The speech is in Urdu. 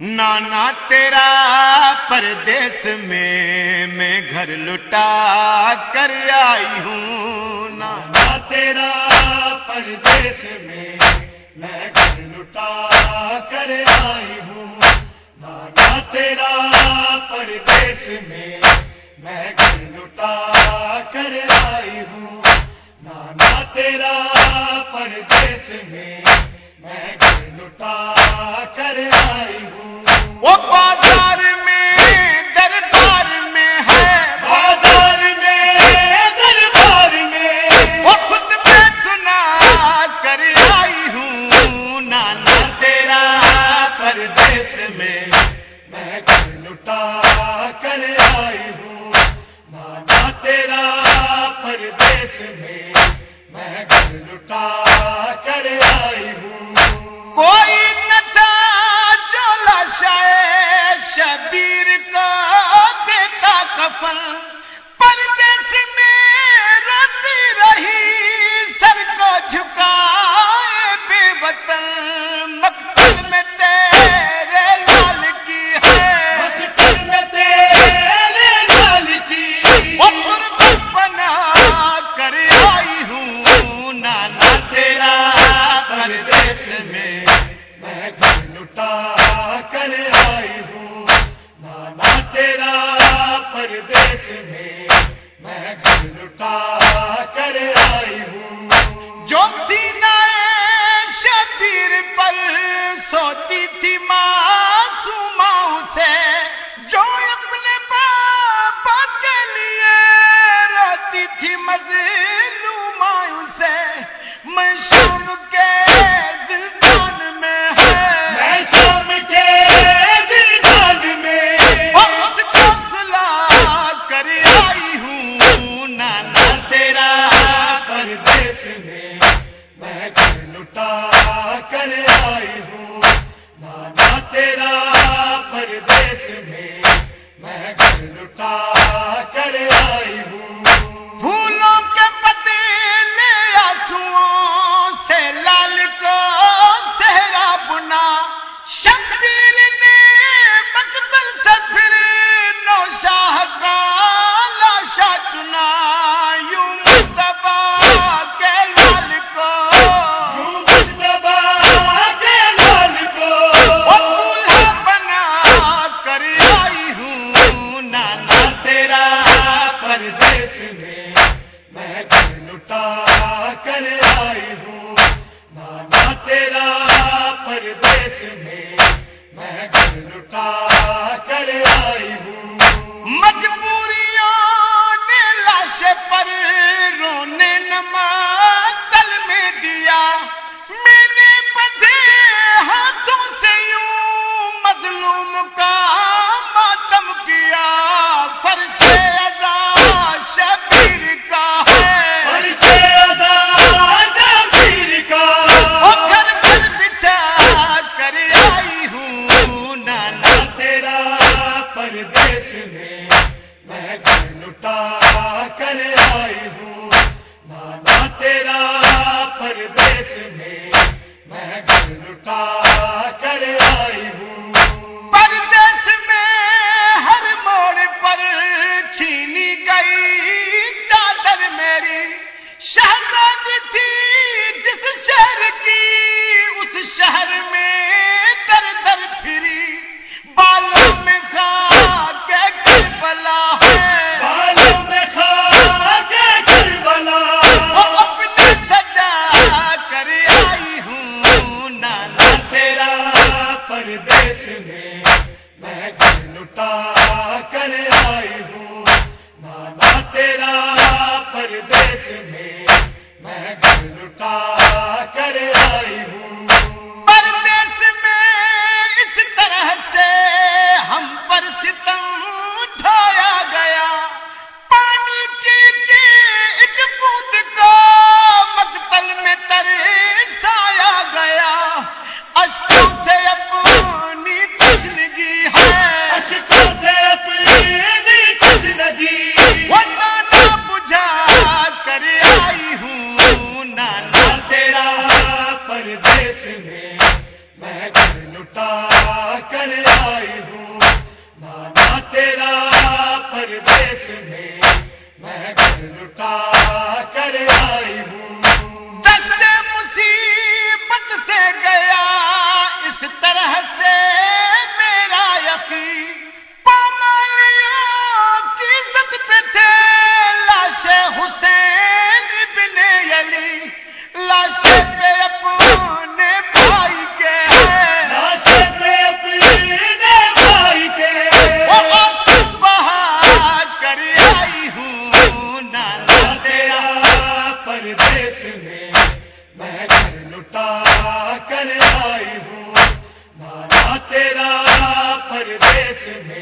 نانا تیرا پردیس میں میں گھر لٹا کر آئی ہوں۔ نانا تیرا پردیس میں میں گھر لٹا کر آئی ہوں۔ نانا تیرا پردیس میں میں گھر لٹا کر آئی ہوں۔ نانا تیرا پردیس میں میں گھر لٹا کر آئی ہوں۔ وہ بازار میں دربار میں ہے۔ بازار میں دربار میں۔ وہ خود کر آئی ہوں نانا تیرا میں۔ میں لٹا کر آئی ہوں نانا تیرا میں۔ میں لٹا کر آئی ہوں۔ کوئی میرا پردیش میں میں گھر لٹا دیس میں میں لٹا کشمیر پردیس